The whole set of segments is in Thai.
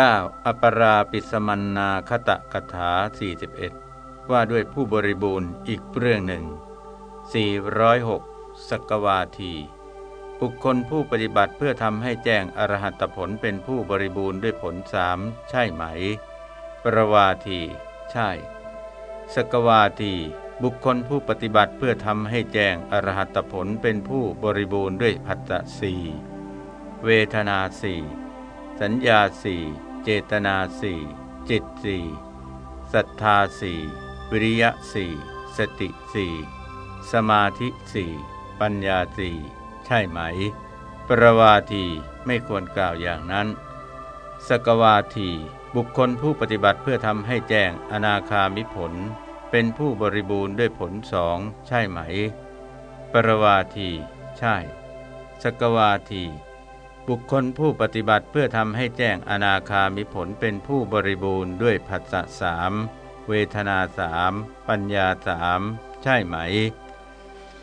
9. อปราปิสมันนาคตะกถา 41 ว่าด้วยผู้บริบูรณ์อีกเรื่องหนึ่ง 406สกวาที บุคคลผู้ปฏิบัติเพื่อทำให้แจ้งอรหัตผลเป็นผู้บริบูรณ์ด้วยผลสามใช่ไหม ปรวาที ใช่ สกวาที บุคคลผู้ปฏิบัติเพื่อทำให้แจ้งอรหัตผลเป็นผู้บริบูรณ์ด้วยพัตตสีเวทนาสี่ สัญญาสี่เจตนาสี่จิตสี่ศรัทธาสี่วิริยะสี่สติสี่สมาธิสี่ปัญญาสี่ใช่ไหม ปรวาทีไม่ควรกล่าวอย่างนั้น สกวาที บุคคลผู้ปฏิบัติเพื่อทำให้แจ้งอนาคามิผล เป็นผู้บริบูรณ์ด้วยผลสองใช่ไหม ปรวาที ใช่ สกวาที บุคคลผู้ปฏิบัติเพื่อทำให้แจ้งอนาคามิผลเป็นผู้บริบูรณ์ด้วยผัสสะสามเวทนาสามปัญญาสามใช่ไหม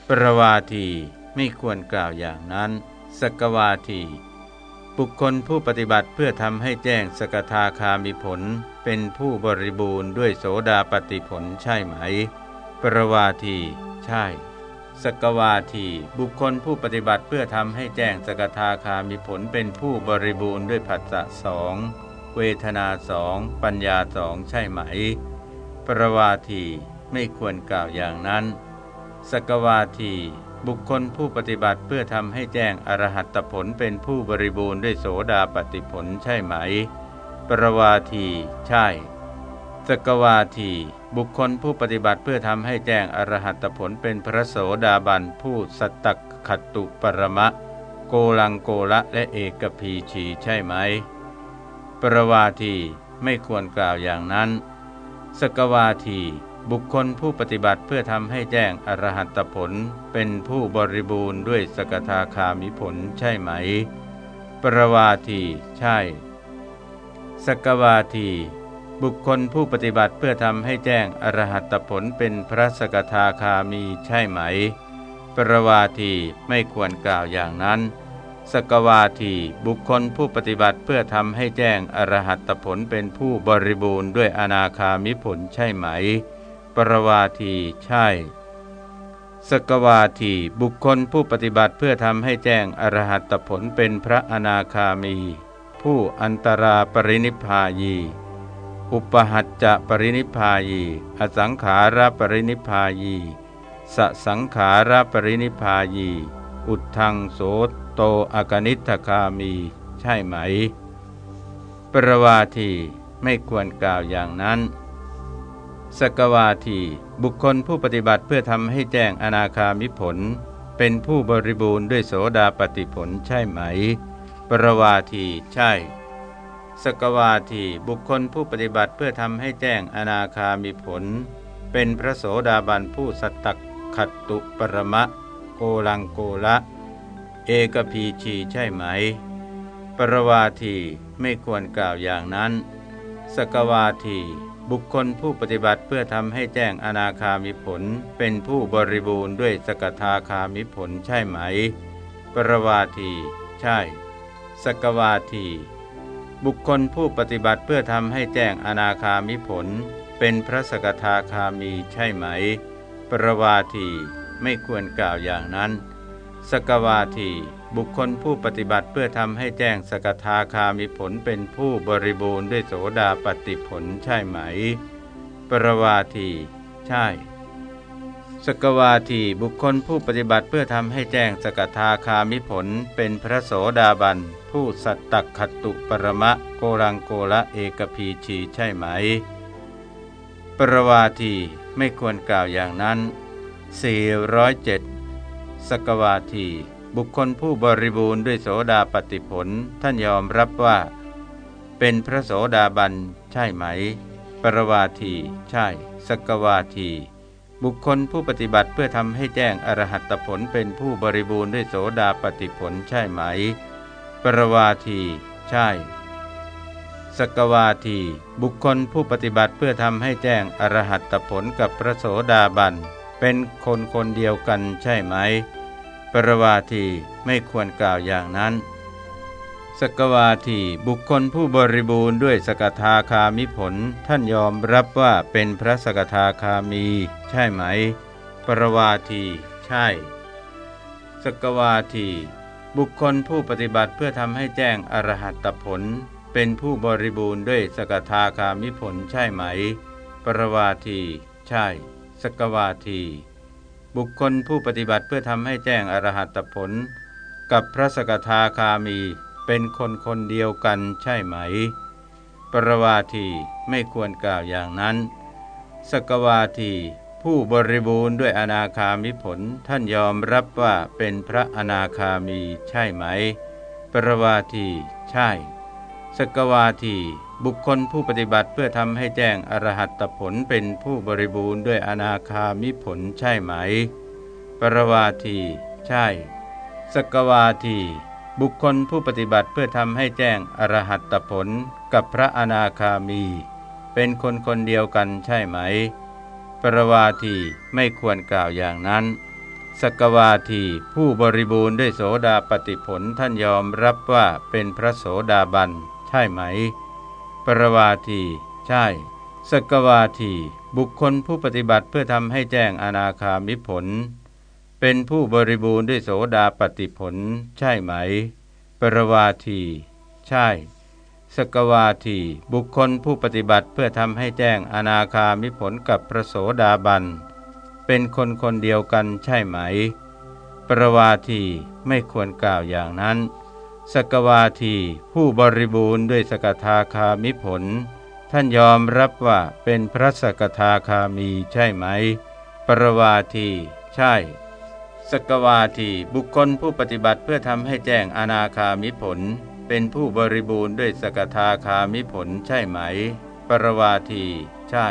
ประวาทีไม่ควรกล่าวอย่างนั้น สกวาที บุคคลผู้ปฏิบัติเพื่อทำให้แจ้งสกทาคามิผลเป็นผู้บริบูรณ์ด้วยโสดาปฏิผลใช่ไหม ประวาที ใช่ สกวาทีบุคคลผู้ปฏิบัติเพื่อทำให้แจ้งสกทาคามีผลเป็นผู้บริบูรณ์ด้วยผัสสะสองเวทนาสองปัญญาสองใช่ไหม ปรวาทีไม่ควรกล่าวอย่างนั้น สกวาที บุคคลผู้ปฏิบัติเพื่อทำให้แจ้งอรหัตผลเป็นผู้บริบูรณ์ด้วยโสดาปฏิผลใช่ไหม ปรวาทีใช่ สกวาที บุคคลผู้ปฏิบัติเพื่อทำให้แจ้งอรหัตผลเป็นพระโสดาบันผู้สตักขตุปรมะ โกลังโกละและเอกพีชีใช่ไหม ปรวาทีไม่ควรกล่าวอย่างนั้น สกวาทีบุคคลผู้ปฏิบัติเพื่อทำให้แจ้งอรหัตผลเป็นผู้บริบูรณ์ด้วยสกทาคามิผลใช่ไหม ปรวาที ใช่ สกวาที บุคคลผู้ปฏิบัติเพื่อทำให้แจ้งอรหัตผลเป็นพระสกทาคามีใช่ไหม ปรวาทีไม่ควรกล่าวอย่างนั้น สกวาทีบุคคลผู้ปฏิบัติเพื่อทำให้แจ้งอรหัตผลเป็นผู้บริบูรณ์ด้วยอนาคามิผลใช่ไหม ปรวาทีใช่ สกวาทีบุคคลผู้ปฏิบัติเพื่อทำให้แจ้งอรหัตผลเป็นพระอนาคามี ผู้อันตราปรินิพายี อุปหัจจะปรินิพายี อสังขาราปรินิพายี สสังขาราปรินิพายี อุทังโสโตอกนิทคามี ใช่ไหม ปรวาทีไม่ควรกล่าวอย่างนั้น สกวาทีบุคคลผู้ปฏิบัติเพื่อทำให้แจ้งอนาคามิผล เป็นผู้บริบูรณ์ด้วยโสดาปฏิผลใช่ไหม ปรวาทีใช่ สกวาทีบุคคลผู้ปฏิบัติเพื่อทำให้แจ้งอนาคามีผล เป็นพระโสดาบันผู้สัตตขัตตุปรมะ โกลังโกละ เอกพีชีใช่ไหม ปรวาทีไม่ควรกล่าวอย่างนั้น สกวาทีบุคคลผู้ปฏิบัติเพื่อทำให้แจ้งอนาคามิผล เป็นผู้บริบูรณ์ด้วยสกทาคามิผลใช่ไหม ปรวาที ใช่ สกวาที บุคคลผู้ปฏิบัติเพื่อทำให้แจ้งอนาคามิผล เป็นพระสกทาคามีใช่ไหม ปรวาทีไม่ควรกล่าวอย่างนั้น สกวาทีบุคคลผู้ปฏิบัติเพื่อทำให้แจ้งสกทาคามิผลเป็นผู้บริบูรณ์ด้วยโสดาปฏิผลใช่ไหม ปรวาทีใช่ สกวาทีบุคคลผู้ปฏิบัติเพื่อทำให้แจ้งสกทาคามิผลเป็นพระโสดาบัน ผู้สัตตคตุปรมะโกรังโกละเอกพีชีใช่ไหม ปรวาทีไม่ควรกล่าวอย่างนั้น 407สกวาที บุคคลผู้บริบูรณ์ด้วยโสดาปฏิผลท่านยอมรับว่า เป็นพระโสดาบันใช่ไหม ปรวาทีใช่สกวาทีบุคคลผู้ปฏิบัติเพื่อทำให้แจ้งอรหัตผลเป็นผู้บริบูรณ์ด้วยโสดาปฏิผลใช่ไหม ปรวาที ใช่สกวาทีบุคคลผู้ปฏิบัติเพื่อทำให้แจ้งอรหัตผลกับพระโสดาบัน เป็นคนคนเดียวกันใช่ไหม ปรวาทีไม่ควรกล่าวอย่างนั้นสสกวาทีบุคคลผู้บริบูรณ์ด้วยสกทาคามิผล ท่านยอมรับว่าเป็นพระสกทาคามี ใช่ไหม ปรวาที ใช่ สกวาที บุคคลผู้ปฏิบัติเพื่อทำให้แจ้งอรหัตผล เป็นผู้บริบูรณ์ด้วยสกทาคามิผลใช่ไหม ปรวาที ใช่ สกวาที บุคคลผู้ปฏิบัติเพื่อทำให้แจ้งอรหัตผล กับพระสกทาคามีเป็นคนคนเดียวกันใช่ไหม ปรวาทีไม่ควรกล่าวอย่างนั้น สกวาที ผู้บริบูรณ์ด้วยอนาคามิผลท่านยอมรับว่าเป็นพระอนาคามีใช่ไหม ปรวาทีใช่ สกวาทีบุคคลผู้ปฏิบัติเพื่อทำให้แจ้งอรหัตผลเป็นผู้บริบูรณ์ด้วยอนาคามิผลใช่ไหม ปรวาทีใช่ สกวาที บุคคลผู้ปฏิบัติเพื่อทำให้แจ้งอรหัตผลกับพระอนาคามี เป็นคนคนเดียวกันใช่ไหม ปรวาทีไม่ควรกล่าวอย่างนั้น สกวาทีผู้บริบูรณ์ด้วยโสดาปฏิผลท่านยอมรับว่าเป็นพระโสดาบันใช่ไหม ปรวาที ใช่ สกวาที บุคคลผู้ปฏิบัติเพื่อทำให้แจ้งอนาคามิผล เป็นผู้บริบูรณ์ด้วยโสดาปฏิผล ใช่ไหม ปรวาที ใช่ สกวาทีบุคคลผู้ปฏิบัติเพื่อทำให้แจ้งอนาคามิผลกับพระโสดาบัน เป็นคนคนเดียวกันใช่ไหม ปรวาทีไม่ควรกล่าวอย่างนั้น สกวาทีผู้บริบูรณ์ด้วยสกทาคามิผล ท่านยอมรับว่าเป็นพระสกทาคามีใช่ไหม ปรวาทีใช่ สกวาทีบุคคลผู้ปฏิบัติเพื่อทำให้แจ้งอนาคามิผล เป็นผู้บริบูรณ์ด้วยสกทาคามิผลใช่ไหม ปรวาที ใช่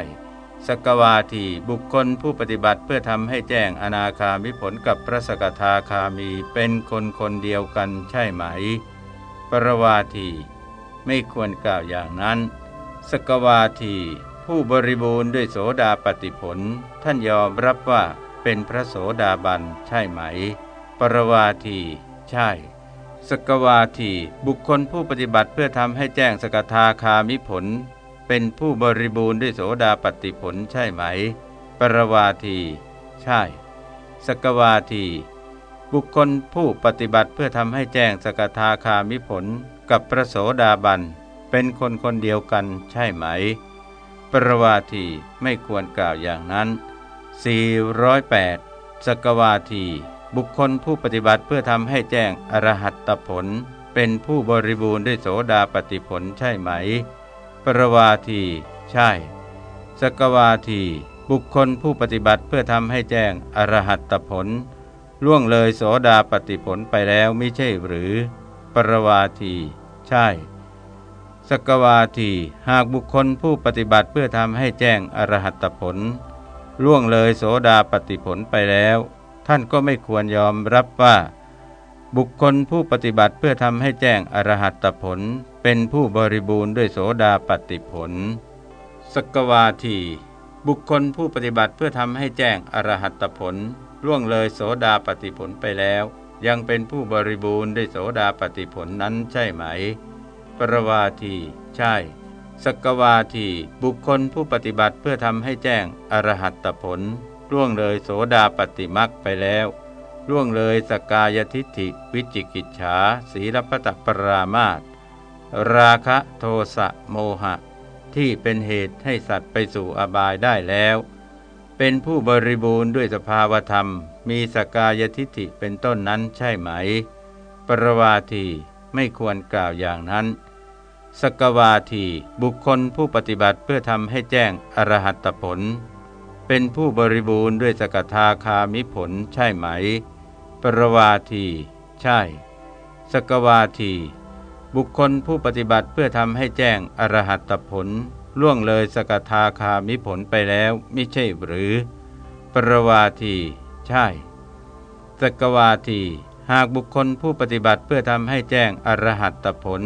สกวาทีบุคคลผู้ปฏิบัติเพื่อทำให้แจ้งอนาคามิผลกับพระสกทาคามีเป็นคนคนเดียวกันใช่ไหม ปรวาที ไม่ควรกล่าวอย่างนั้น สกวาที ผู้บริบูรณ์ด้วยโสดาปฏิผล ท่านยอมรับว่าเป็นพระโสดาบันใช่ไหม ปรวาที ใช่ สกวาทีบุคคลผู้ปฏิบัติเพื่อทำให้แจ้งสกทาคามิผล เป็นผู้บริบูรณ์ด้วยโสดาปฏิผลใช่ไหม ปรวาที ใช่ สกวาที บุคคลผู้ปฏิบัติเพื่อทำให้แจ้งสกทาคามิผล กับพระโสดาบันเป็นคนคนเดียวกันใช่ไหม ปรวาทีไม่ควรกล่าวอย่างนั้น 408 สกวาที บุคคลผู้ปฏิบัติเพื่อทำให้แจ้งอรหัตตผล เป็นผู้บริบูรณ์ด้วยโสดาปฏิผลใช่ไหม ปรวาที ใช่ สกวาที บุคคลผู้ปฏิบัติเพื่อทำให้แจ้งอรหัตตผล ล่วงเลยโสดาปฏิผลไปแล้วไม่ใช่หรือ ปรวาที ใช่สกวาที หากบุคคลผู้ปฏิบัติเพื่อทำให้แจ้งอรหัตตผล ล่วงเลยโสดาปฏิผลไปแล้ว ท่านก็ไม่ควรยอมรับว่า บุคคลผู้ปฏิบัติเพื่อทำให้แจ้งอรหัตผล เป็นผู้บริบูรณ์ด้วยโสดาปฏิผล สกวาที บุคคลผู้ปฏิบัติเพื่อทำให้แจ้งอรหัตผลล่วงเลยโสดาปฏิผลไปแล้ว ยังเป็นผู้บริบูรณ์ด้วยโสดาปฏิผลนั้นใช่ไหม ปรวาที ใช่สกวาทีบุคคลผู้ปฏิบัติเพื่อทำให้แจ้งอรหัตผล ล่วงเลยโสดาปฏิมักไปแล้ว ล่วงเลยสกายทิฏฐิ วิจิกิจฉาสีรพตปรามาตราคะโทสะโมหะ ที่เป็นเหตุให้สัตว์ไปสู่อบายได้แล้ว เป็นผู้บริบูรณ์ด้วยสภาวธรรม มีสกายทิฏฐิเป็นต้นนั้นใช่ไหม ปรวาทีไม่ควรกล่าวอย่างนั้นสกวาทีบุคคลผู้ปฏิบัติเพื่อทำให้แจ้งอรหัตผล เป็นผู้บริบูรณ์ด้วยสกทาคามิผลใช่ไหม ปรวาที ใช่ สกวาที บุคคลผู้ปฏิบัติเพื่อทำให้แจ้งอรหัตผลล่วงเลยสกทาคามิผลไปแล้วไม่ใช่หรือ ปรวาที ใช่ สกวาที หากบุคคลผู้ปฏิบัติเพื่อทำให้แจ้งอรหัตผล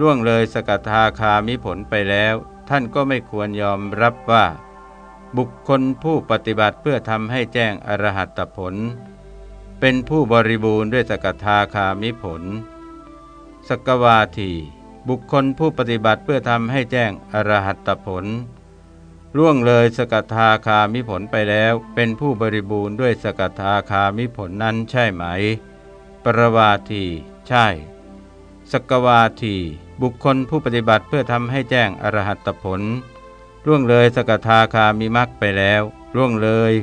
ล่วงเลยสกทาคามิผลไปแล้ว ท่านก็ไม่ควรยอมรับว่า บุคคลผู้ปฏิบัติเพื่อทำให้แจ้งอรหัตผล เป็นผู้บริบูรณ์ด้วยสกทาคามิผล สกวาทีบุคคลผู้ปฏิบัติเพื่อทำให้แจ้งอรหัตผลล่วงเลยสกทาคามิผลไปแล้ว เป็นผู้บริบูรณ์ด้วยสกทาคามิผลนั้นใช่ไหม ปรวาทีใช่ สกวาทีบุคคลผู้ปฏิบัติเพื่อทำให้แจ้งอรหัตผล ล่วงเลยสกทาคามิมักไปแล้วล่วงเลย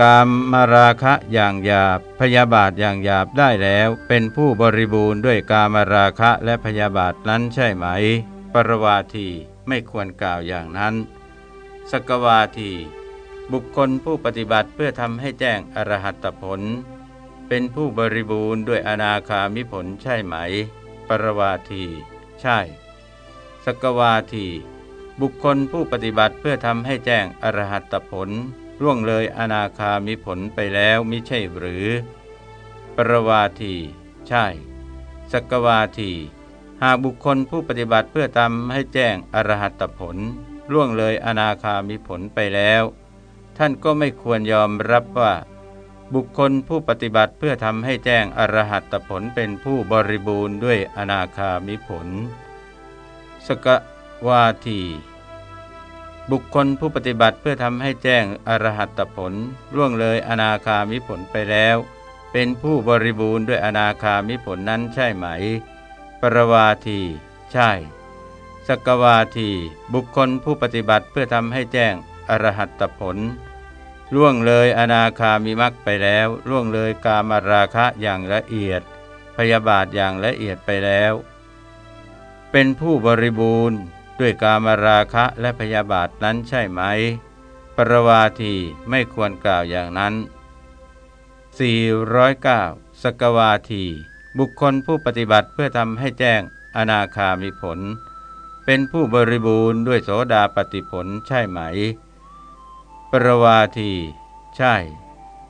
กามมาราคะอย่างหยาบ พยาบาทอย่างหยาบได้แล้ว เป็นผู้บริบูรณ์ด้วยกามราคะและพยาบาทนั้นใช่ไหม ปรวาทีไม่ควรกล่าวอย่างนั้น สกวาที บุคคลผู้ปฏิบัติเพื่อทำให้แจ้งอรหัตผล เป็นผู้บริบูรณ์ด้วยอนาคามิผลใช่ไหม ปรวาที ใช่ สกวาที บุคคลผู้ปฏิบัติเพื่อทำให้แจ้งอรหัตผลร่วงเลยอนาคามิผลไปแล้วมิใช่หรือ ปรวาที ใช่ สกวาที หากบุคคลผู้ปฏิบัติเพื่อทำให้แจ้งอรหัตผลล่วงเลยอนาคามิผลไปแล้ว ท่านก็ไม่ควรยอมรับว่า บุคคลผู้ปฏิบัติเพื่อทำให้แจ้งอรหัตผลเป็นผู้บริบูรณ์ด้วยอนาคามิผล สกวาที บุคคลผู้ปฏิบัติเพื่อทำให้แจ้งอรหัตผลล่วงเลยอนาคามิผลไปแล้ว เป็นผู้บริบูรณ์ด้วยอนาคามิผลนั้นใช่ไหม ปรวาที ใช่ สกวาที บุคคลผู้ปฏิบัติเพื่อทำให้แจ้งอรหัตผลล่วงเลยอนาคามิมักไปแล้วล่วงเลยกามราคะอย่างละเอียด พยาบาทอย่างละเอียดไปแล้ว เป็นผู้บริบูรณ์ ด้วยกามราคะและพยาบาทนั้นใช่ไหม ปรวาทีไม่ควรกล่าวอย่างนั้น 409 สกวาที บุคคลผู้ปฏิบัติเพื่อทำให้แจ้งอนาคามิผล เป็นผู้บริบูรณ์ด้วยโสดาปฏิผลใช่ไหม ปรวาที ใช่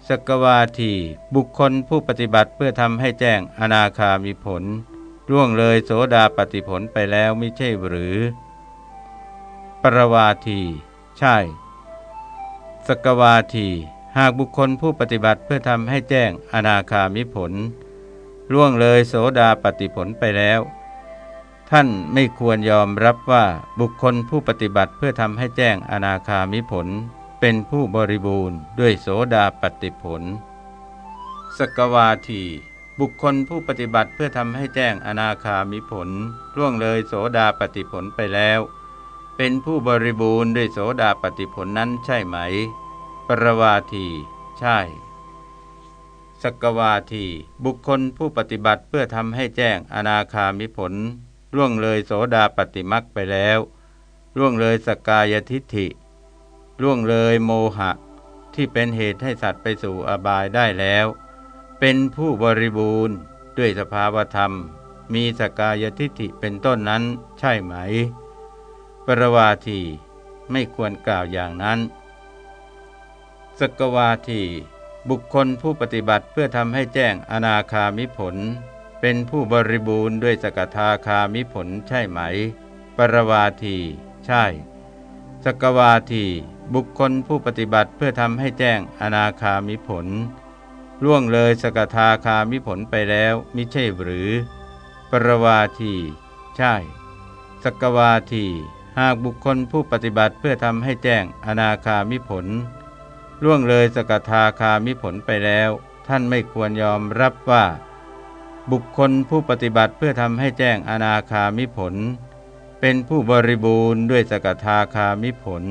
สกวาที บุคคลผู้ปฏิบัติเพื่อทำให้แจ้งอนาคามิผลร่วงเลยโสดาปฏิผลไปแล้วไม่ใช่หรือ ปรวาที ใช่ สกวาที หากบุคคลผู้ปฏิบัติเพื่อทำให้แจ้งอนาคามิผลล่วงเลยโสดาปฏิผลไปแล้ว ท่านไม่ควรยอมรับว่าบุคคลผู้ปฏิบัติเพื่อทำให้แจ้งอนาคามิผล เป็นผู้บริบูรณ์ด้วยโสดาปฏิผล สกวาที บุคคลผู้ปฏิบัติเพื่อทำให้แจ้งอนาคามิผลล่วงเลยโสดาปฏิผลไปแล้ว เป็นผู้บริบูรณ์ด้วยโสดาปฏิผลนั้นใช่ไหม ปรวาที ใช่ สกวาที บุคคลผู้ปฏิบัติเพื่อทำให้แจ้งอนาคามิผลล่วงเลยโสดาปฏิมักไปแล้วล่วงเลยสกายทิฐิล่วงเลยโมหะ ที่เป็นเหตุให้สัตว์ไปสู่อบายได้แล้ว เป็นผู้บริบูรณ์ด้วยสภาวธรรม มีสกายทิฐิเป็นต้นนั้นใช่ไหม ปรวาทีไม่ควรกล่าวอย่างนั้น สกวาทีบุคคลผู้ปฏิบัติเพื่อทำให้แจ้งอนาคามิผล เป็นผู้บริบูรณ์ด้วยสกทาคามิผลใช่ไหม ปรวาที ใช่ สกวาที บุคคลผู้ปฏิบัติเพื่อทำให้แจ้งอนาคามิผล ล่วงเลยสกทาคามิผลไปแล้วมิใช่หรือ ปรวาที ใช่ สกวาที หากบุคคลผู้ปฏิบัติเพื่อทำให้แจ้งอนาคามิผล ล่วงเลยสกทาคามิผลไปแล้ว ท่านไม่ควรยอมรับว่า บุคคลผู้ปฏิบัติเพื่อทำให้แจ้งอนาคามิผล เป็นผู้บริบูรณ์ด้วยสกทาคามิผล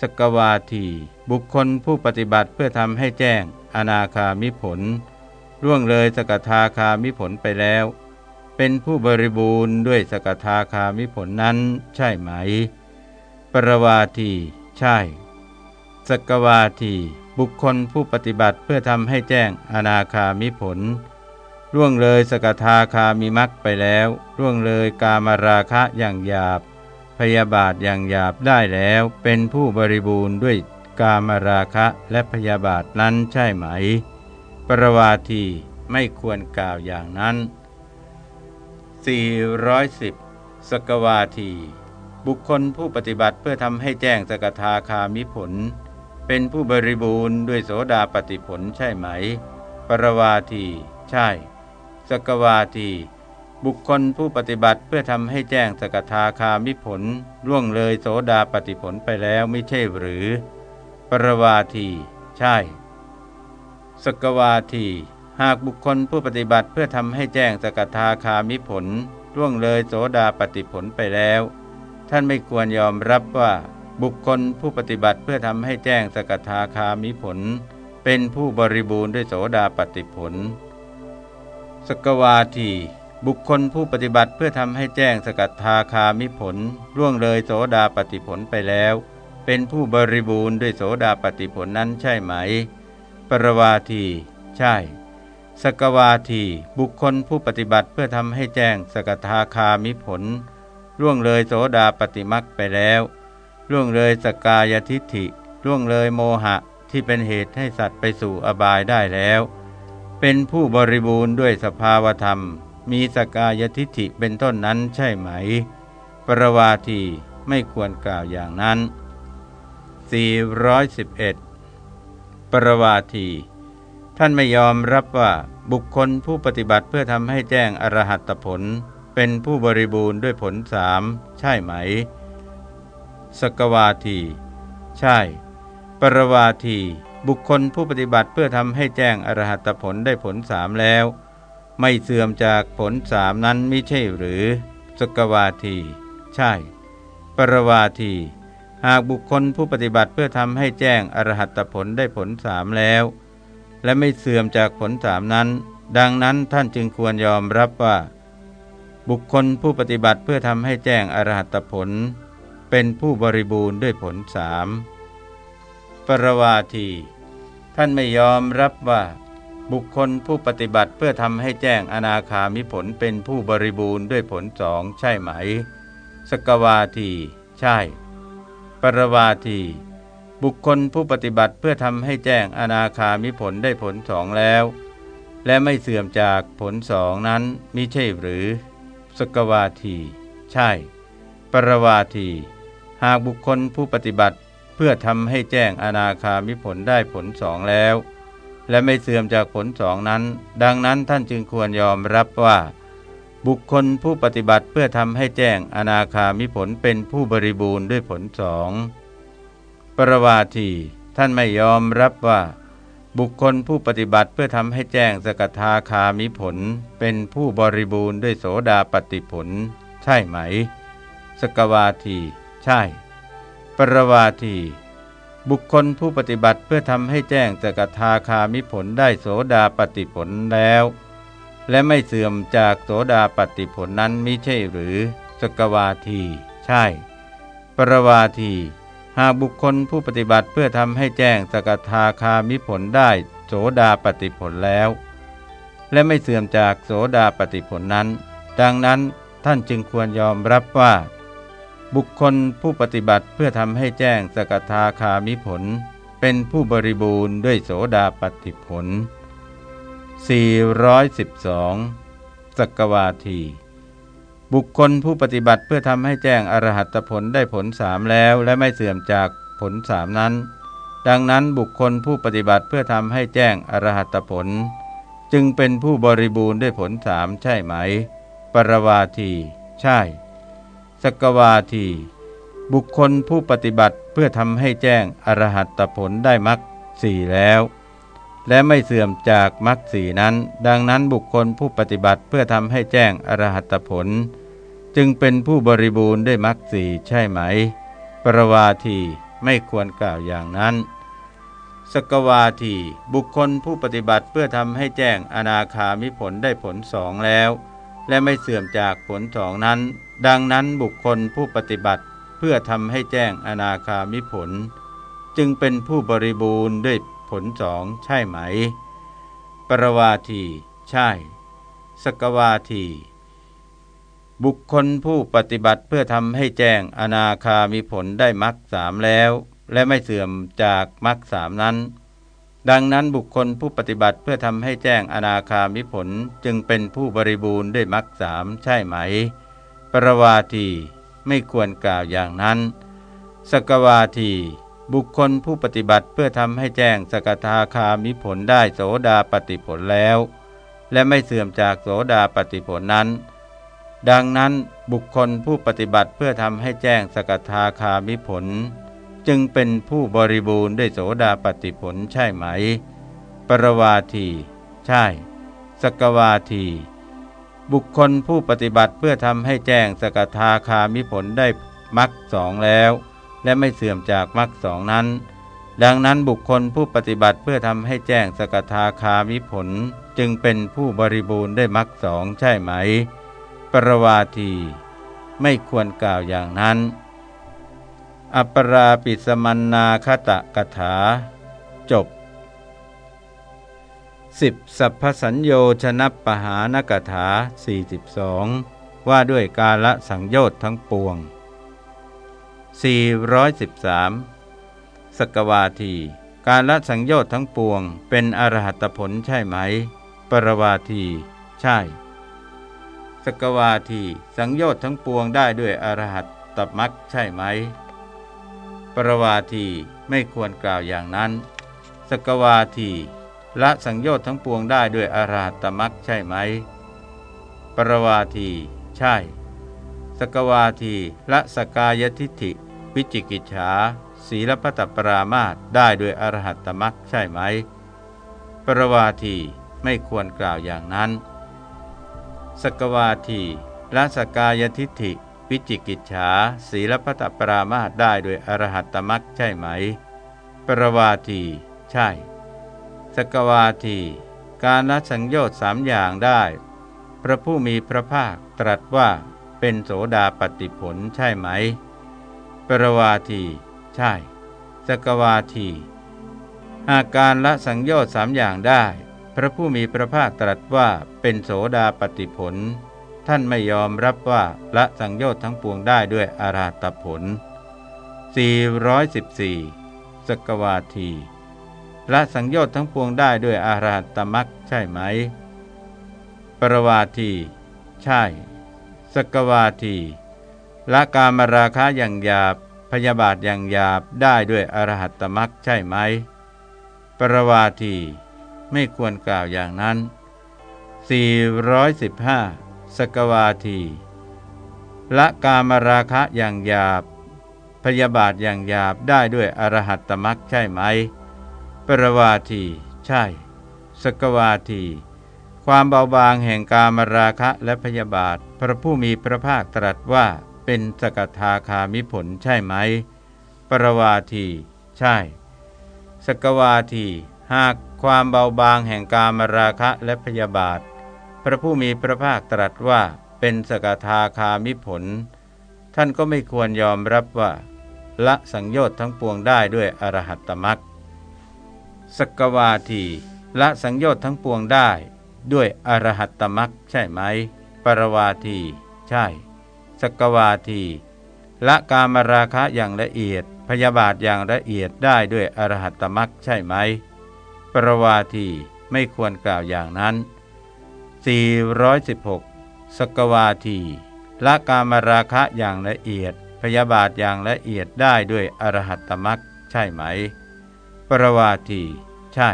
สกวาทีบุคคลผู้ปฏิบัติเพื่อทำให้แจ้งอนาคามิผลล่วงเลยสกทาคามิผลไปแล้ว เป็นผู้บริบูรณ์ด้วยสกทาคามิผลนั้นใช่ไหม ปรวาทีใช่ สกวาทีบุคคลผู้ปฏิบัติเพื่อทำให้แจ้งอนาคามิผลล่วงเลยสกทาคามิมักไปแล้วล่วงเลยกามราคะอย่างหยาบ พยาบาทอย่างหยาบได้แล้วเป็นผู้บริบูรณ์ด้วยกามราคะและพยาบาทนั้นใช่ไหม ปรวาทีไม่ควรกล่าวอย่างนั้น 410 สกวาที บุคคลผู้ปฏิบัติเพื่อทำให้แจ้งสกทาคามิผล เป็นผู้บริบูรณ์ด้วยโสดาปฏิผลใช่ไหม ปรวาที ใช่ สกวาที บุคคลผู้ปฏิบัติเพื่อทำให้แจ้งสกทาคามิผลล่วงเลยโสดาปฏิผลไปแล้วไม่ใช่หรือ ปรวาที ใช่ สกวาที หากบุคคลผู้ปฏิบัติเพื่อทำให้แจ้งสกทาคามิผลล่วงเลยโสดาปฏิผลไปแล้ว ท่านไม่ควรยอมรับว่า บุคคลผู้ปฏิบัติเพื่อทำให้แจ้งสกทาคามิผล เป็นผู้บริบูรณ์ด้วยโสดาปฏิผล สกวาทีบุคคลผู้ปฏิบัติเพื่อทำให้แจ้งสกัดทาคามิผลล่วงเลยโสดาปฏิผลไปแล้ว เป็นผู้บริบูรณ์ด้วยโสดาปฏิผลนั้นใช่ไหม ปรวาที ใช่ สกวาทีบุคคลผู้ปฏิบัติเพื่อทำให้แจ้งสกทาคามิผลล่วงเลยโสดาปฏิมักไปแล้วล่วงเลยสกายทิฐิล่วงเลยโมหะที่เป็นเหตุให้สัตว์ไปสู่อบายได้แล้ว เป็นผู้บริบูรณ์ด้วยสภาวธรรม มีสกายทิฐิเป็นต้นนั้นใช่ไหม ปรวาทีไม่ควรกล่าวอย่างนั้น 411 ปรวาที ท่านไม่ยอมรับว่าบุคคลผู้ปฏิบัติเพื่อทำให้แจ้งอรหัตผล เป็นผู้บริบูรณ์ด้วยผลสามใช่ไหม สกวาที ใช่ ปรวาที บุคคลผู้ปฏิบัติเพื่อทำให้แจ้งอรหัตผลได้ผลสามแล้ว ไม่เสื่อมจากผลสามนั้นไม่ใช่หรือ สกวาที ใช่ ปรวาที หากบุคคลผู้ปฏิบัติเพื่อทำให้แจ้งอรหัตผลได้ผลสามแล้ว และไม่เสื่อมจากผลสามนั้น ดังนั้นท่านจึงควรยอมรับว่า บุคคลผู้ปฏิบัติเพื่อทำให้แจ้งอรหัตผล เป็นผู้บริบูรณ์ด้วยผลสามปรวาที ท่านไม่ยอมรับว่า บุคคลผู้ปฏิบัติเพื่อทำให้แจ้งอนาคามิผลเป็นผู้บริบูรณ์ด้วยผลสองใช่ไหม สกวาที ใช่ ปรวาที บุคคลผู้ปฏิบัติเพื่อทำให้แจ้งอนาคามิผลได้ผลสองแล้ว และไม่เสื่อมจากผลสองนั้นมิใช่หรือ สกวาที ใช่ ปรวาที หากบุคคลผู้ปฏิบัติเพื่อทำให้แจ้งอนาคามิผลได้ผลสองแล้ว และไม่เสื่อมจากผลสองนั้น ดังนั้นท่านจึงควรยอมรับว่า บุคคลผู้ปฏิบัติเพื่อทำให้แจ้งอนาคามิผลเป็นผู้บริบูรณ์ด้วยผลสอง ปรวาทีท่านไม่ยอมรับว่า บุคคลผู้ปฏิบัติเพื่อทำให้แจ้งสกทาคามิผล เป็นผู้บริบูรณ์ด้วยโสดาปฏิผล ใช่ไหม สกวาที ใช่ ปรวาที บุคคลผู้ปฏิบัติเพื่อทำให้แจ้งสกทาคามิผลได้โสดาปฏิผลแล้ว และไม่เสื่อมจากโสดาปฏิผลนั้นมิใช่หรือ สกวาที ใช่ ปรวาที หากบุคคลผู้ปฏิบัติเพื่อทำให้แจ้งสกทาคามิผลได้โสดาปฏิผลแล้ว และไม่เสื่อมจากโสดาปฏิผลนั้น ดังนั้นท่านจึงควรยอมรับว่า บุคคลผู้ปฏิบัติเพื่อทำให้แจ้งสกทาคามิผล เป็นผู้บริบูรณ์ด้วยโสดาปฏิผล 412 สกวาที บุคคลผู้ปฏิบัติเพื่อทำให้แจ้งอรหัตผลได้ผลสามแล้วและไม่เสื่อมจากผลสามนั้น ดังนั้นบุคคลผู้ปฏิบัติเพื่อทำให้แจ้งอรหัตผล จึงเป็นผู้บริบูรณ์ด้วยผลสามใช่ไหม ปรวาที ใช่ สกวาที บุคคลผู้ปฏิบัติเพื่อทำให้แจ้งอรหัตผลได้มรรคสี่แล้วและไม่เสื่อมจากมรรคสีนั้น ดังนั้นบุคคลผู้ปฏิบัติเพื่อทำให้แจ้งอรหัตผล จึงเป็นผู้บริบูรณ์ได้มรรคสี่ใช่ไหม ปรวาทีไม่ควรกล่าวอย่างนั้น สกวาทีบุคคลผู้ปฏิบัติเพื่อทำให้แจ้งอนาคามิผลได้ผลสองแล้ว และไม่เสื่อมจากผลสองนั้น ดังนั้นบุคคลผู้ปฏิบัติเพื่อทำให้แจ้งอนาคามิผล จึงเป็นผู้บริบูรณ์ด้วยผลสองใช่ไหม ปรวาที ใช่ สกวาที บุคคลผู้ปฏิบัติเพื่อทำให้แจ้งอนาคามิผลได้มรรคสามแล้ว และไม่เสื่อมจากมรรคสามนั้น ดังนั้นบุคคลผู้ปฏิบัติเพื่อทำให้แจ้งอนาคามิผลจึงเป็นผู้บริบูรณ์ด้วยมรรคสามใช่ไหม ปรวาทีไม่ควรกล่าวอย่างนั้น สกวาที บุคคลผู้ปฏิบัติเพื่อทำให้แจ้งสกทาคามิผลได้โสดาปฏิผลแล้ว และไม่เสื่อมจากโสดาปฏิผลนั้น ดังนั้นบุคคลผู้ปฏิบัติเพื่อทำให้แจ้งสกทาคามิผล จึงเป็นผู้บริบูรณ์ด้วยโสดาปฏิผลใช่ไหม ปรวาที ใช่ สกวาที บุคคลผู้ปฏิบัติเพื่อทำให้แจ้งสกทาคามิผลได้มักสองแล้ว และไม่เสื่อมจากมักสองนั้น ดังนั้นบุคคลผู้ปฏิบัติเพื่อทำให้แจ้งสกทาคามิผล จึงเป็นผู้บริบูรณ์ได้มักสองใช่ไหม ปรวาที ไม่ควรกล่าวอย่างนั้นอปราปิสมันนาคตะกถา จบ 10. สัพพสัญโยชนะปหานกถา 42 ว่าด้วยกาละสังโยชน์ทั้งปวง 413 สกวาที การละสังโยชน์ทั้งปวง เป็นอรหัตผลใช่ไหม ปรวาที ใช่ สกวาทีสังโยชน์ทั้งปวงได้ด้วยอรหัตตมักใช่ไหม ปรวาทีไม่ควรกล่าวอย่างนั้น สกวาทีละสังโยชน์ทั้งปวงได้ด้วยอรหัตตมักใช่ไหม ปรวาทีใช่ สกวาทีละสกายทิฏฐิวิจิกิจฉาศีลพัตปรามาตได้ด้วยอรหัตตมักใช่ไหม ปรวาทีไม่ควรกล่าวอย่างนั้น สกวาทีละสกายทิฐิ วิจิกิจฉาศีลพัตปรามาได้โดยอรหัตตมักใช่ไหม ปรวาที ใช่ สกวาที การละสังโยชน์สามอย่างได้ พระผู้มีพระภาคตรัสว่าเป็นโสดาปฏิผลใช่ไหม ปรวาที ใช่ สกวาที หากการละสังโยชน์สามอย่างได้ พระผู้มีพระภาคตรัสว่าเป็นโสดาปฏิผล ท่านไม่ยอมรับว่าละสังโยชน์ทั้งปวงได้ด้วยอาราตผล 414 สกวาทีละสังโยชน์ทั้งปวงได้ด้วยอาราตมักใช่ไหม ปรวาที ใช่ สกวาที ละกามราคะอย่างหยาบ พยาบาทอย่างหยาบได้ด้วยอรหัตตมักใช่ไหม ปรวาที ไม่ควรกล่าวอย่างนั้น 415 สกวาที ละกามราคะอย่างหยาบ พยาบาทอย่างหยาบได้ด้วยอรหัตตมักใช่ไหม ปรวาที ใช่ สกวาที ความเบาบางแห่งกามราคะและพยาบาท พระผู้มีพระภาคตรัสว่าเป็นสกทาคามิผลใช่ไหม ปรวาที ใช่ สกวาที หากความเบาบางแห่งกามราคะและพยาบาท พระผู้มีพระภาคตรัสว่าเป็นสกทาคามิผล ท่านก็ไม่ควรยอมรับว่า ละสังโยชน์ทั้งปวงได้ด้วยอรหัตตมักสกวาทีละสังโยชน์ทั้งปวงได้ ด้วยอรหัตตมักใช่ไหม ปรวาที ใช่สกวาที ละกามราคะอย่างละเอียด พยาบาทอย่างละเอียดได้ด้วยอรหัตตมักใช่ไหม ปรวาทีไม่ควรกล่าวอย่างนั้น 416 สกวาทีละกามราคะอย่างละเอียด พยาบาทอย่างละเอียดได้ด้วยอรหัตตมักใช่ไหม ปรวาทีใช่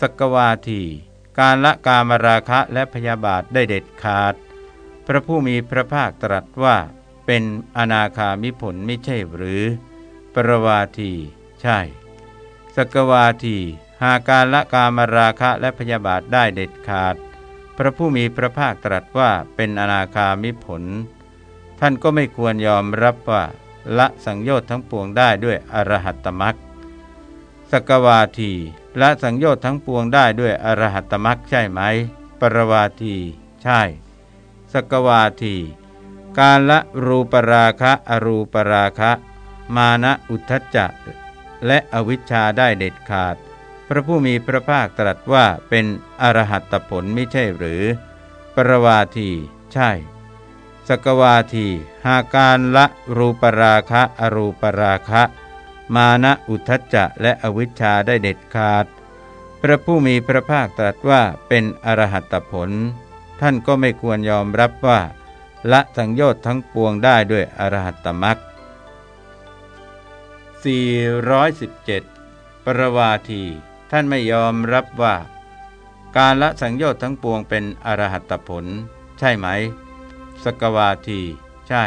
สกวาทีการละกามราคะและพยาบาทได้เด็ดขาด พระผู้มีพระภาคตรัสว่า เป็นอนาคามิผลไม่ใช่หรือ ปรวาที ใช่ สกวาทีหากการละกามราคะและพยาบาทได้เด็ดขาด พระผู้มีพระภาคตรัสว่าเป็นอนาคามิผล ท่านก็ไม่ควรยอมรับว่าละสังโยชน์ทั้งปวงได้ด้วยอรหัตตมักสกวาทีละสังโยชน์ทั้งปวงได้ด้วยอรหัตตมักใช่ไหม ปรวาทีใช่ สกวาที การละรูปราคะอรูปราคะ มานะอุทจจะ และอวิชชาได้เด็ดขาด พระผู้มีพระภาคตรัสว่าเป็นอรหัตผลไม่ใช่หรือ ปรวาที ใช่ สกวาที หาการละรูปราคะอรูปราคะ มานะอุทจจะและอวิชชาได้เด็ดขาด พระผู้มีพระภาคตรัสว่าเป็นอรหัตผล ท่านก็ไม่ควรยอมรับว่า ละสังโยชน์ทั้งปวงได้ด้วยอรหัตตมัก 417 ปรวาที ท่านไม่ยอมรับว่า การละสังโยชน์ทั้งปวงเป็นอรหัตผล ใช่ไหม สกวาที ใช่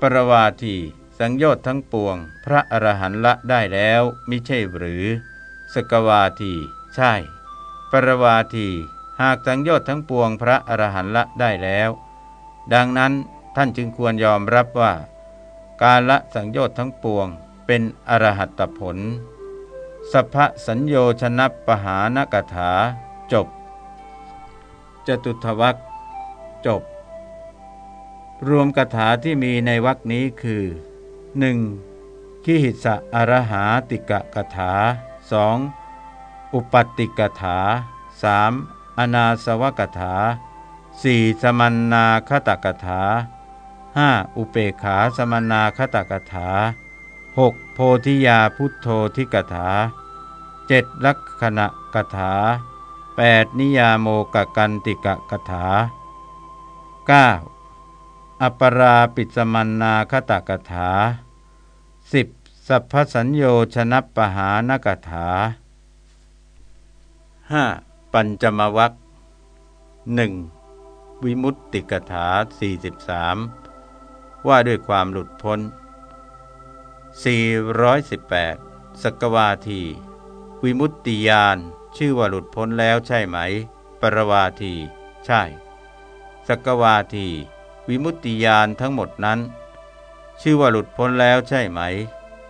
ปรวาที สังโยชน์ทั้งปวง พระอรหันต์ละได้แล้วมิใช่หรือ สกวาที ใช่ ปรวาที หากสังโยชน์ทั้งปวงพระอรหันต์ละได้แล้ว ดังนั้นท่านจึงควรยอมรับว่า การละสังโยชน์ทั้งปวง เป็นอรหัตผล สัพพสัญโยชนะปหานกถา จบ จตุทวักจบ รวมกถาที่มีในวักนี้คือ 1. ขิหิสะอรหาติกะกถา 2. อุปติกถา 3. อนาสวกถา 4. สมันนาคตกถา 5. อุเปขาสมนาคตกถา 6. โพธิยาพุทโธทิกถา 7. ลักษณะกถา 8. นิยาโมกกันติกะกถา 9. อปราปิสมันนาคตกถา 10. สัพพสัญโยชนะปหานกถา 5. ปัญจมวัคหนึ่งวิมุตติกถา 43 ว่าด้วยความหลุดพ้น 418สกวาที วิมุตติยานชื่อว่าหลุดพ้นแล้วใช่ไหม ปรวาที ใช่สกวาที วิมุตติยานทั้งหมดนั้น ชื่อว่าหลุดพ้นแล้วใช่ไหม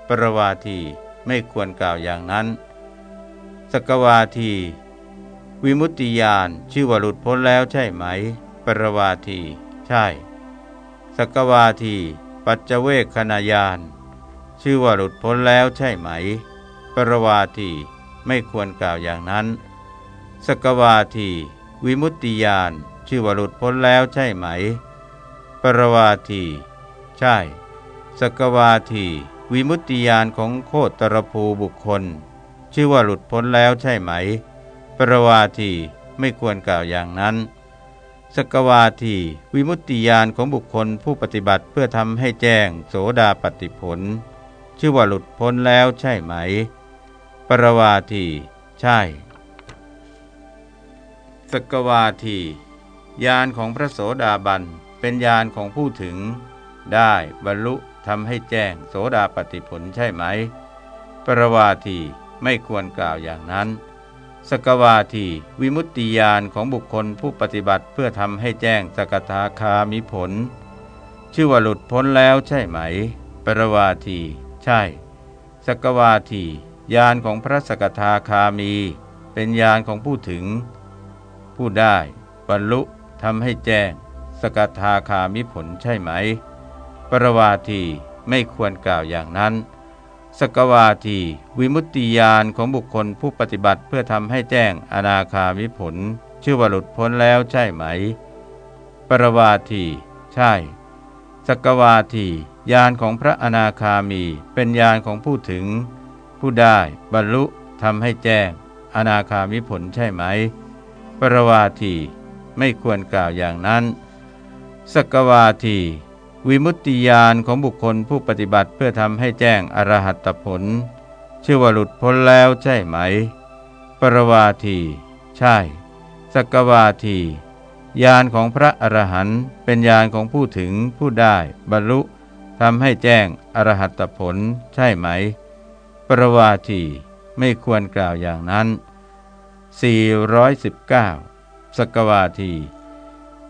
ปรวาทีไม่ควรกล่าวอย่างนั้นสกวาที วิมุตติยานชื่อว่าหลุดพ้นแล้วใช่ไหม ปรวาที ใช่สกวาที ปัจเจเวคขณายาน ชื่อว่าหลุดพ้นแล้วใช่ไหม ปรวาทีไม่ควรกล่าวอย่างนั้น สกวาทีวิมุตติยานชื่อว่าหลุดพ้นแล้วใช่ไหม ปรวาที ใช่ สกวาที วิมุตติยานของโคตรภูบุคคล ชื่อว่าหลุดพ้นแล้วใช่ไหม ปรวาทีไม่ควรกล่าวอย่างนั้น สกวาทีวิมุตติยานของบุคคลผู้ปฏิบัติเพื่อทำให้แจ้งโสดาปฏิผล ชื่อว่าหลุดพ้นแล้วใช่ไหม ปรวาที ใช่ สกวาทียานของพระโสดาบัน เป็นยานของผู้ถึง ได้บรรลุทำให้แจ้งโสดาปฏิผลใช่ไหม ปรวาทีไม่ควรกล่าวอย่างนั้น สกวาทีวิมุตติยานของบุคคลผู้ปฏิบัติเพื่อทำให้แจ้งสกทาคามิผล ชื่อว่าหลุดพ้นแล้วใช่ไหม ปรวาที ช่ สกวาทียานของพระสกทาคามี เป็นยานของผู้ถึง ผู้ได้บรรลุทำให้แจ้ง สกทาคามิผลใช่ไหม ปรวาทีไม่ควรกล่าวอย่างนั้น สกวาทีวิมุตติยานของบุคคลผู้ปฏิบัติเพื่อทำให้แจ้งอนาคามิผล ชื่อว่าหลุดพ้นแล้วใช่ไหม ปรวาที ใช่ สกวาที ญาณของพระอนาคามีเป็นญาณของผู้ถึง ผู้ได้บรรลุทำให้แจ้ง อนาคามิผลใช่ไหม ปรวาทีไม่ควรกล่าวอย่างนั้น สกวาทีวิมุตติญาณของบุคคลผู้ปฏิบัติเพื่อทำให้แจ้งอรหัตผล ชื่อว่าหลุดพ้นแล้วใช่ไหม ปรวาที ใช่สกวาทีญาณของพระอรหันต์เป็นญาณของผู้ถึงผู้ได้บรรลุ ทำให้แจ้งอรหัตผลใช่ไหม ปรวาทีไม่ควรกล่าวอย่างนั้น 419 สกวาที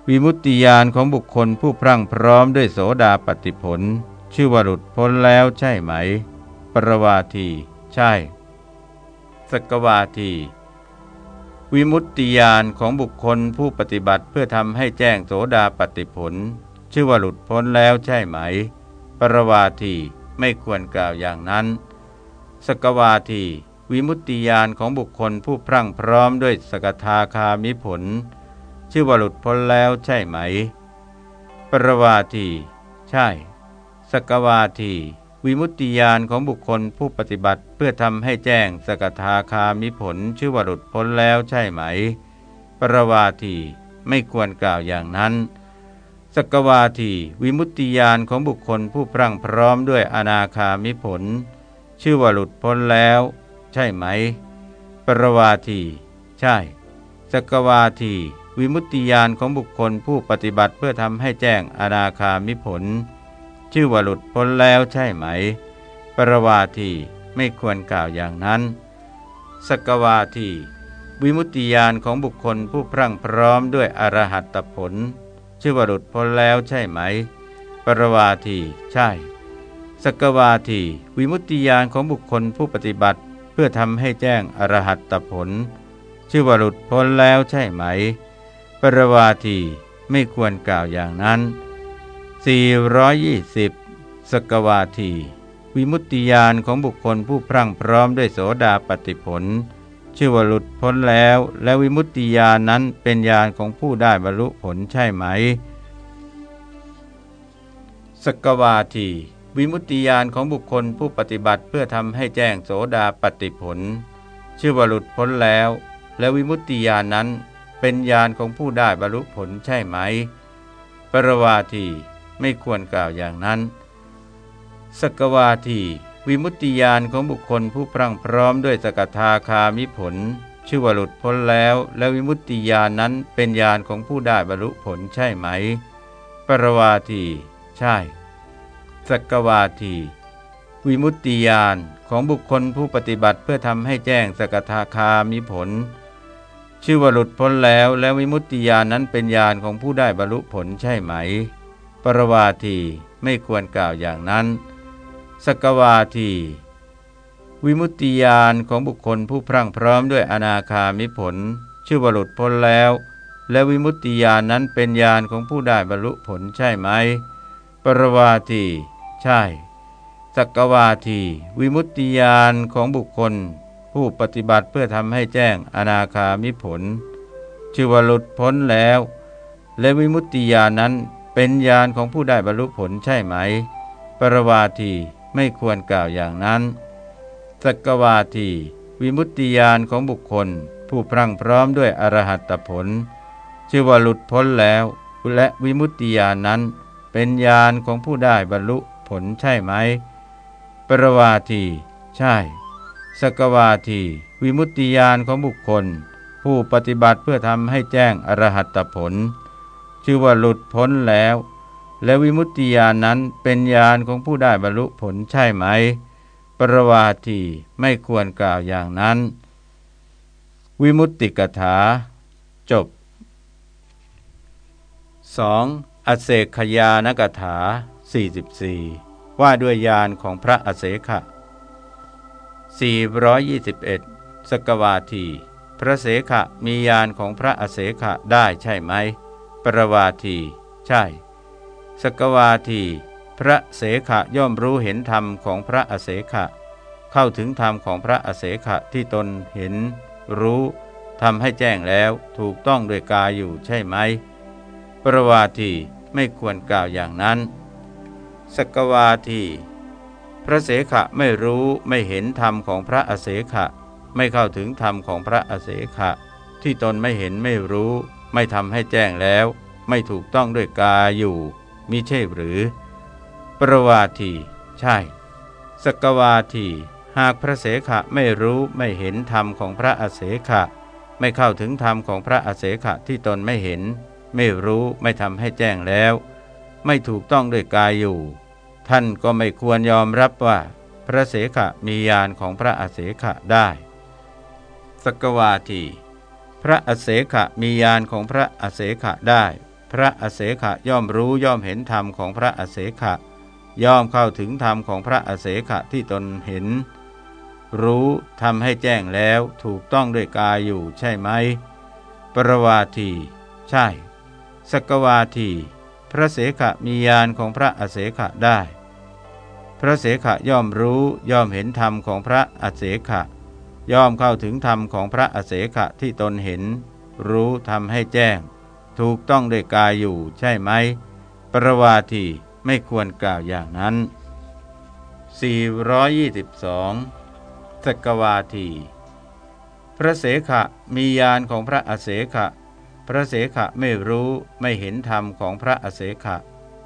วิมุตติยานของบุคคลผู้พรั่งพร้อมด้วยโสดาปฏิผล ชื่อวรุษพ้นแล้วใช่ไหม ปรวาที ใช่ สกวาที วิมุตติยานของบุคคลผู้ปฏิบัติเพื่อทำให้แจ้งโสดาปฏิผล ชื่อวรุษพ้นแล้วใช่ไหม ปรวาทีไม่ควรกล่าวอย่างนั้น สกวาทีวิมุตติยานของบุคคลผู้พรั่งพร้อมด้วยสกทาคามิผล ชื่อว่าหลุดพ้นแล้วใช่ไหม ปรวาที ใช่ สกวาที วิมุตติยานของบุคคลผู้ปฏิบัติเพื่อทำให้แจ้งสกทาคามิผล ชื่อว่าหลุดพ้นแล้วใช่ไหม ปรวาทีไม่ควรกล่าวอย่างนั้น สกวาทีวิมุตติยานของบุคคลผู้พรั่งพร้อมด้วยอนาคามิผล ชื่อว่าหลุดพ้นแล้ว ใช่ไหม ปรวาที ใช่ สกวาที วิมุตติญาณของบุคคลผู้ปฏิบัติเพื่อทำให้แจ้งอนาคามิผล ชื่อว่าหลุดพ้นแล้วใช่ไหม ปรวาทีไม่ควรกล่าวอย่างนั้น สกวาที วิมุตติญาณของบุคคลผู้พรั่งพร้อมด้วยอรหัตผล ชื่อว่าหลุดพ้นแล้วใช่ไหม ปรวาที ใช่ สกวาที วิมุตติญาณของบุคคลผู้ปฏิบัติ เพื่อทำให้แจ้งอรหัตตผล ชื่อว่าหลุดพ้นแล้วใช่ไหม ปรวาทีไม่ควรกล่าวอย่างนั้น 420 สกวาที วิมุตติญาณของบุคคลผู้พรั่งพร้อมด้วยโสดาปฏิผล ชื่อว่าหลุดพ้นแล้ว และวิมุตติญาณนั้นเป็นญาณของผู้ได้บรรลุผลใช่ไหม สกวาทีวิมุตติญาณของบุคคลผู้ปฏิบัติเพื่อทำให้แจ้งโสดาปฏิผล ชื่อว่าหลุดพ้นแล้ว และวิมุตติญาณนั้นเป็นญาณของผู้ได้บรรลุผลใช่ไหม ปรวาทีไม่ควรกล่าวอย่างนั้น สกวาที วิมุตติญาณของบุคคลผู้พรั่งพร้อมด้วยสกทาคามิผล ชื่อว่าหลุดพ้นแล้ว และวิมุตติญาณนั้นเป็นญาณของผู้ได้บรรลุผลใช่ไหม ปรวาที ใช่สกวาที วิมุตติญาณของบุคคลผู้ปฏิบัติเพื่อทำให้แจ้งสกทาคามิผล ชื่อว่าหลุดพ้นแล้ว และวิมุตติญาณนั้นเป็นญาณของผู้ได้บรรลุผลใช่ไหม ปรวาทีไม่ควรกล่าวอย่างนั้น สกวาที วิมุตติญาณของบุคคลผู้พรั่งพร้อมด้วยอนาคามิผล ชื่อวรุษพ้นแล้ว และวิมุตติญาณนั้นเป็นญาณของผู้ได้บรรลุผลใช่ไหม ปรวาที ใช่สกวาที วิมุตติญาณของบุคคล ผู้ปฏิบัติเพื่อทำให้แจ้งอนาคามิผล ชื่อวรุษพ้นแล้ว และวิมุตติญาณนั้นเป็นญาณของผู้ได้บรรลุผลใช่ไหม ปรวาที ไม่ควรกล่าวอย่างนั้นสกวาทีวิมุตติญาณของบุคคล ผู้พรั่งพร้อมด้วยอรหัตผล ชื่อว่าหลุดพ้นแล้วและวิมุตติญาณนั้น เป็นญาณของผู้ได้บรรลุผลใช่ไหม ปรวาที ใช่ สกวาที วิมุตติญาณของบุคคล ผู้ปฏิบัติเพื่อทำให้แจ้งอรหัตผล ชื่อว่าหลุดพ้นแล้ว และวิมุตติญาณนั้นเป็นญาณของผู้ได้บรรลุผลใช่ไหม ปรวาทีไม่ควรกล่าวอย่างนั้น วิมุตติกถา จบ 2. อเศขยานกถา 44 ว่าด้วยญาณของพระอเศขะ421 สกวาที พระเสขะมีญาณของพระอเศขะได้ใช่ไหม ปรวาที ใช่ สกวาที พระเสขะย่อมรู้เห็นธรรมของพระอเสขะ เข้าถึงธรรมของพระอเสขะที่ตนเห็น รู้ทำให้แจ้งแล้วถูกต้องโดยกายอยู่ใช่ไหม ประวาทีไม่ควรกล่าวอย่างนั้นสกวาที พระเสขะไม่รู้ไม่เห็นธรรมของพระอเสขะ ไม่เข้าถึงธรรมของพระอเสขะ ที่ตนไม่เห็นไม่รู้ ไม่ทำให้แจ้งแล้ว ไม่ถูกต้องด้วยกายอยู่ มิใช่หรือ ประวาที ใช่ สกวาที หากพระเสขะไม่รู้ไม่เห็นธรรมของพระอเสขะ ไม่เข้าถึงธรรมของพระอเสขะที่ตนไม่เห็น ไม่รู้ไม่ทำให้แจ้งแล้ว ไม่ถูกต้องด้วยกายอยู่ ท่านก็ไม่ควรยอมรับว่า พระเสขะมีญาณของพระอเสขะได้ สกวาที พระอเสขะมีญาณของพระอเสขะได้ พระอเสขะย่อมรู้ย่อมเห็นธรรมของพระอเสขะ ย่อมเข้าถึงธรรมของพระอเสขะที่ตนเห็น รู้ทำให้แจ้งแล้วถูกต้องด้วยกายอยู่ใช่ไหม ปรวาที ใช่ สกวาที พระเสขะมีญาณของพระอเสขะได้ พระเสขะย่อมรู้ย่อมเห็นธรรมของพระอเสขะ ย่อมเข้าถึงธรรมของพระอเสขะที่ตนเห็น รู้ทำให้แจ้ง ถูกต้องด้วยกายอยู่ใช่ไหม ประวาทีไม่ควรกล่าวอย่างนั้น 422สกวาที พระเสขะมีญาณของพระอเสขะ พระเสขะไม่รู้ไม่เห็นธรรมของพระอเสขะ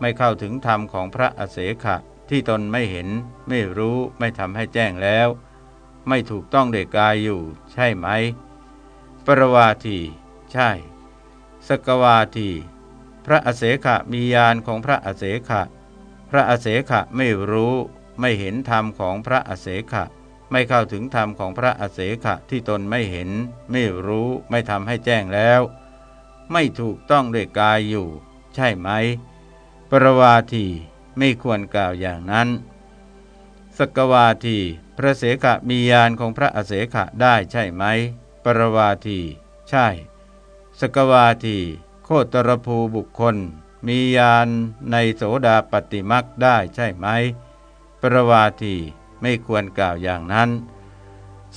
ไม่เข้าถึงธรรมของพระอเสขะ ที่ตนไม่เห็น ไม่รู้ไม่ทำให้แจ้งแล้ว ไม่ถูกต้องเด้วยกายอยู่ ใช่ไหม ปรวาที ใช่ สกวาที พระอเสขะมีญาณของพระอเสขะ พระอเสขะไม่รู้ไม่เห็นธรรมของพระอเสขะ ไม่เข้าถึงธรรมของพระอเสขะที่ตนไม่เห็น ไม่รู้ไม่ทำให้แจ้งแล้ว ไม่ถูกต้องด้วยกายอยู่ ใช่ไหม ปรวาทีไม่ควรกล่าวอย่างนั้น สกวาที พระเสขะมีญาณของพระอเสขะได้ใช่ไหม ปรวาที ใช่ สกวาทีโคตรภูบุคคล มีญาณในโสดาปฏิมักได้ใช่ไหม ปรวาทีไม่ควรกล่าวอย่างนั้น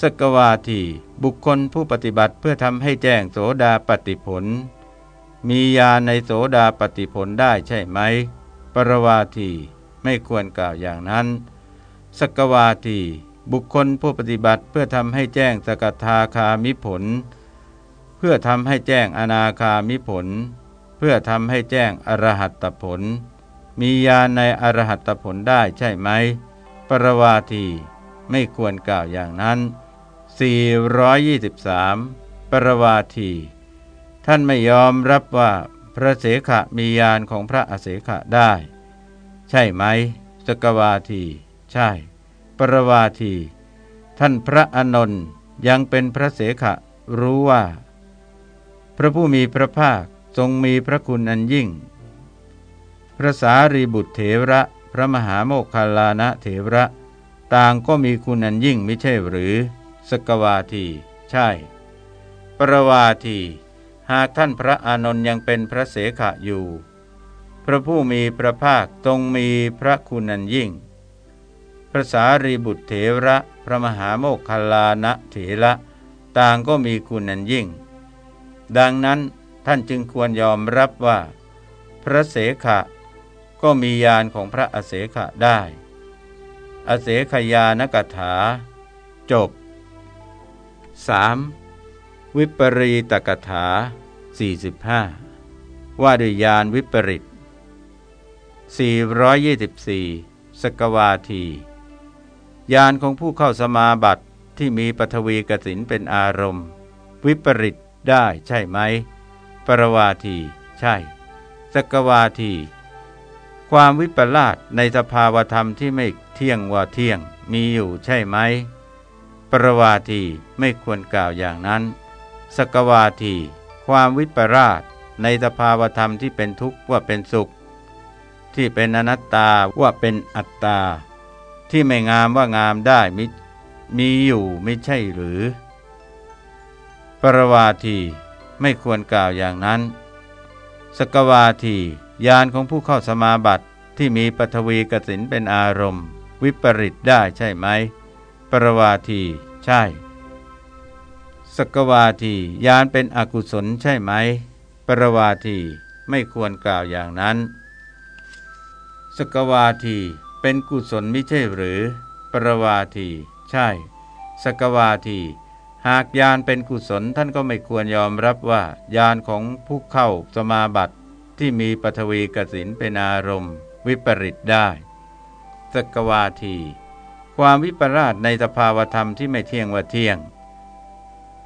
สกวาทีบุคคลผู้ปฏิบัติเพื่อทำให้แจ้งโสดาปฏิผล มีญาณในโสดาปฏิผลได้ใช่ไหม ปรวาทีไม่ควรกล่าวอย่างนั้นสกวาทีบุคคลผู้ปฏิบัติเพื่อทำให้แจ้งสกทาคามิผล พื่อทำให้แจ้งอนาคามิผล เพื่อทำให้แจ้งอรหัตผล มียาในอรหัตผลได้ใช่ไหม ปรวาทีไม่ควรกล่าวอย่างนั้น 423 ปรวาที ท่านไม่ยอมรับว่าพระเสขะมียานของพระอเสขะได้ ใช่ไหม สกวาที ใช่ ปรวาที ท่านพระอนนท์ยังเป็นพระเสขะรู้ว่า พระผู้มีพระภาคทรงมีพระคุณอันยิ่ง พระสารีบุตรเถระ พระมหาโมคคาลานะเถระ ต่างก็มีคุณอันยิ่งไม่ใช่หรือ สกวาที ใช่ ปรวาที หากท่านพระอานนท์ยังเป็นพระเสขะอยู่ พระผู้มีพระภาคทรงมีพระคุณอันยิ่ง พระสารีบุตรเถระ พระมหาโมคคลานะเถระ ต่างก็มีคุณอันยิ่ง ดังนั้นท่านจึงควรยอมรับว่า พระเสขะ ก็มียานของพระอเสขะได้ อเสขยานกถา จบ 3. วิปรีตกถา 45 ว่าด้วยยานวิปริต424 สกวาที ยานของผู้เข้าสมาบัติที่มีปฐวีกสินเป็นอารมณ์ วิปริต ได้ใช่ไหม ปรวาที ใช่ สกวาที ความวิปลาสในสภาวธรรมที่ไม่เที่ยงว่าเที่ยงมีอยู่ใช่ไหม ปรวาทีไม่ควรกล่าวอย่างนั้น สกวาที ความวิปราชในสภาวธรรมที่เป็นทุกข์ว่าเป็นสุข ที่เป็นอนัตตาว่าเป็นอัตตา ที่ไม่งามว่างามได้มิมีอยู่ไม่ใช่หรือ รวาทีไม่ควรกล่าวอย่างนั้น สกวาทียานของผู้เข้าสมาบัติที่มีปฐวีกสินเป็นอารมณ์ วิปริตได้ใช่ไหม ปรวาทีใช่ สกวาทียานเป็นอกุศลใช่ไหม ปรวาทีไม่ควรกล่าวอย่างนั้น สกวาทีเป็นกุศลไม่ใช่หรือ ปรวาทีใช่ สกวาที หากยานเป็นกุศลท่านก็ไม่ควรยอมรับว่ายานของผู้เข้าสมาบัติ ที่มีปฐวีกสินเป็นอารมณ์ วิปริตได้สกวาที ความวิปราชในสภาวธรรมที่ไม่เที่ยงว่าเที่ยง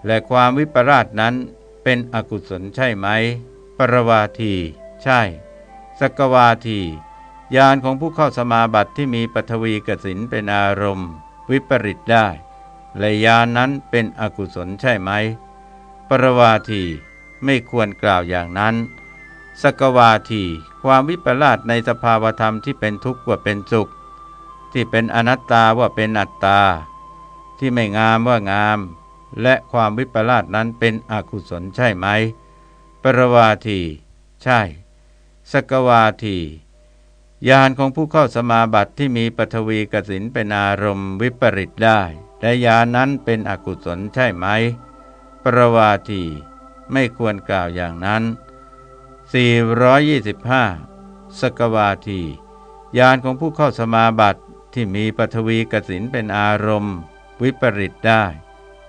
และความวิปราชนั้นเป็นอกุศลใช่ไหม ปรวาที ใช่สกวาทีญาณของผู้เข้าสมาบัติที่มีปฐวีกสินเป็นอารมณ์ วิปริตได้ และญานนั้นเป็นอกุศลใช่ไหม ปรวาทีไม่ควรกล่าวอย่างนั้น สกวาทีความวิปลาสในสภาวธรรมที่เป็นทุกข์ว่าเป็นสุข ที่เป็นอนัตตาว่าเป็นอัตตา ที่ไม่งามว่างาม และความวิปลาสนั้นเป็นอกุศลใช่ไหม ปรวาที ใช่ สกวาทีญาณของผู้เข้าสมาบัติที่มีปฐวีกสินเป็นอารมณ์วิปริตได้ และญานั้นเป็นอกุศลใช่ไหม ปรวาที ไม่ควรกล่าวอย่างนั้น 425 สกวาทีญาณของผู้เข้าสมาบัติที่มีปฐวีกสินเป็นอารมณ์ วิปริตได้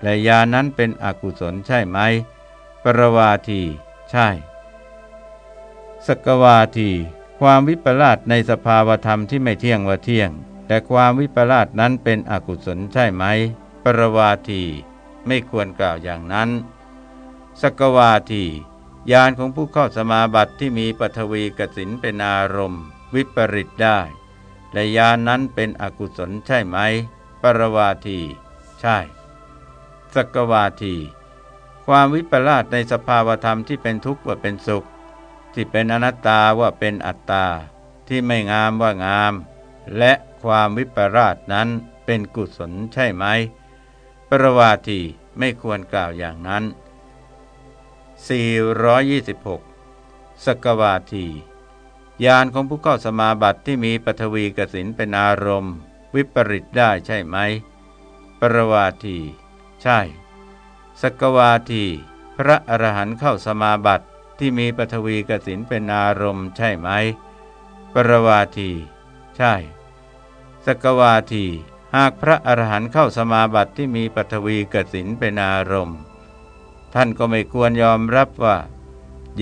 และยานั้นเป็นอกุศลใช่ไหม ปรวาที ใช่ สกวาที ความวิปลาสในสภาวธรรมที่ไม่เที่ยงว่าเที่ยง แต่ความวิปลาสนั้นเป็นอกุศลใช่ไหม ปรวาที ไม่ควรกล่าวอย่างนั้น สกวาทีญาณของผู้เข้าสมาบัติที่มีปฐวีกสินเป็นอารมณ์ วิปริตได้ และญาณนนั้นเป็นอกุศลใช่ไหม ปรวาที ใช่ สกวาที ความวิปลาสในสภาวธรรมที่เป็นทุกข์ว่าเป็นสุข ที่เป็นอนัตตาว่าเป็นอัตตา ที่ไม่งามว่างาม และ ความวิปลาสนั้นเป็นกุศลใช่ไหม ปรวาทีไม่ควรกล่าวอย่างนั้น 426 สกวาทีญาณของผู้เข้าสมาบัติที่มีปฐวีกสินเป็นอารมณ์ วิปริตได้ใช่ไหม ปรวาที ใช่ สกวาที พระอรหันต์เข้าสมาบัติที่มีปฐวีกสินเป็นอารมณ์ใช่ไหม ปรวาที ใช่ สกวาที หากพระอรหันต์เข้าสมาบัติที่มีปฐวีกสินเป็นอารมณ์ ท่านก็ไม่ควรยอมรับว่า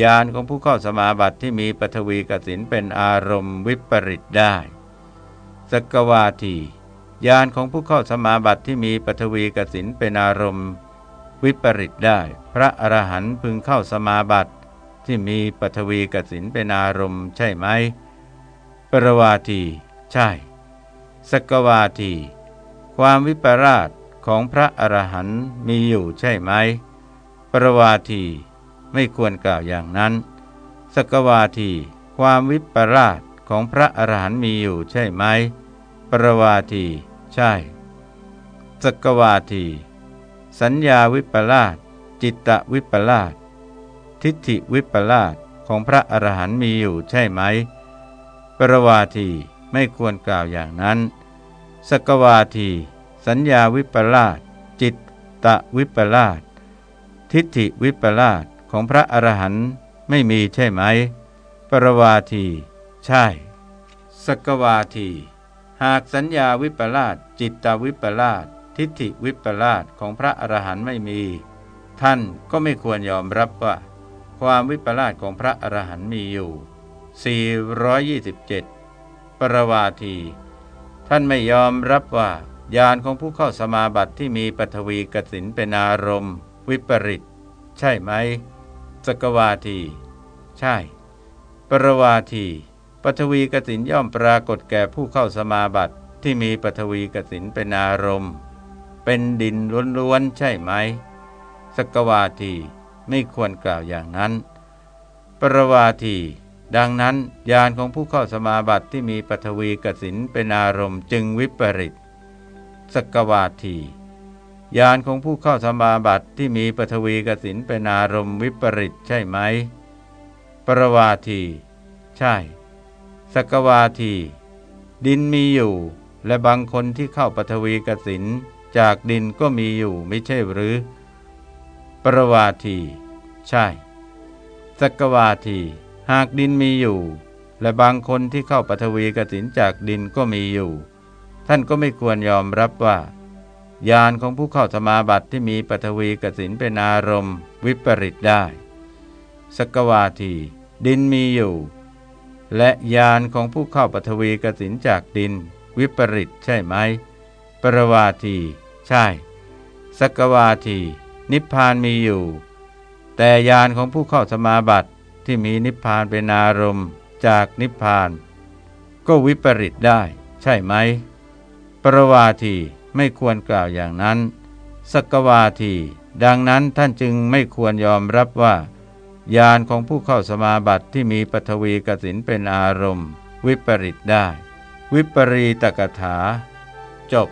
ญาณของผู้เข้าสมาบัติที่มีปฐวีกสินเป็นอารมณ์วิปริตได้ สกวาทีญาณของผู้เข้าสมาบัติที่มีปฐวีกสินเป็นอารมณ์ วิปริตได้ พระอรหันต์พึงเข้าสมาบัติที่มีปฐวีกสินเป็นอารมณ์ใช่ไหม ปรวาที ใช่ สกวาที ความวิปราชของพระอรหันต์มีอยู่ใช่ไหม ปรวาทีไม่ควรกล่าวอย่างนั้น สกวาที ความวิปลาสของพระอรหันต์มีอยู่ใช่ไหม ปรวาที ใช่ สกวาที สัญญาวิปลาสจิตตวิปลาสทิฏฐิวิปลาสของพระอรหันต์มีอยู่ใช่ไหม ปรวาที ไม่ควรกล่าวอย่างนั้น สกวาที สัญญาวิปลาสจิตตะวิปลาสทิฏฐิวิปลาสของพระอรหันต์ไม่มีใช่ไหม ปรวาที ใช่ สกวาที หากสัญญาวิปลาสจิตตวิปลาสทิฏฐิวิปลาสของพระอรหันต์ไม่มี ท่านก็ไม่ควรยอมรับว่า ความวิปลาสของพระอรหันต์มีอยู่ 427 ปรวาที ท่านไม่ยอมรับว่าญาณของผู้เข้าสมาบัติที่มีปฐวีกสินเป็นอารมณ์ วิปริต ใช่ไหม สกวาที ใช่ ปรวาทีปฐวีกสินย่อมปรากฏแก่ผู้เข้าสมาบัติที่มีปฐวีกสินเป็นอารมณ์ เป็นดินล้วนๆใช่ไหม สกวาทีไม่ควรกล่าวอย่างนั้น ปรวาที ดังนั้นญาณของผู้เข้าสมาบัติที่มีปฐวีกสินเป็นอารมณ์จึงวิปริตสกวาทีญาณของผู้เข้าสมาบัติที่มีปฐวีกสินเป็นอารมณ์วิปริตใช่ไหม ปรวาที ใช่ สกวาที ดินมีอยู่ และบางคนที่เข้าปฐวีกสินจากดินก็มีอยู่ไม่ใช่หรือ ปรวาที ใช่ สกวาที หากดินมีอยู่ และบางคนที่เข้าปฐวีกสินจากดินก็มีอยู่ ท่านก็ไม่ควรยอมรับว่า ญาณของผู้เข้าสมาบัติที่มีปฐวีกสินเป็นอารมณ์ วิปริตได้ สกวาทีดินมีอยู่ และญาณของผู้เข้าปฐวีกสินจากดิน วิปริตใช่ไหม ปรวาที ใช่สกวาที นิพพานมีอยู่ แต่ญาณของผู้เข้าสมาบัติ ที่มีนิพพานเป็นอารมณ์ จากนิพพาน ก็วิปริตได้ ใช่ไหม ปรวาทีไม่ควรกล่าวอย่างนั้นสกวาที ดังนั้นท่านจึงไม่ควรยอมรับว่า ญาณของผู้เข้าสมาบัติที่มีปฐวีกสินเป็นอารมณ์ วิปริตได้ วิปรีตกถา จบ